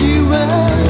you run.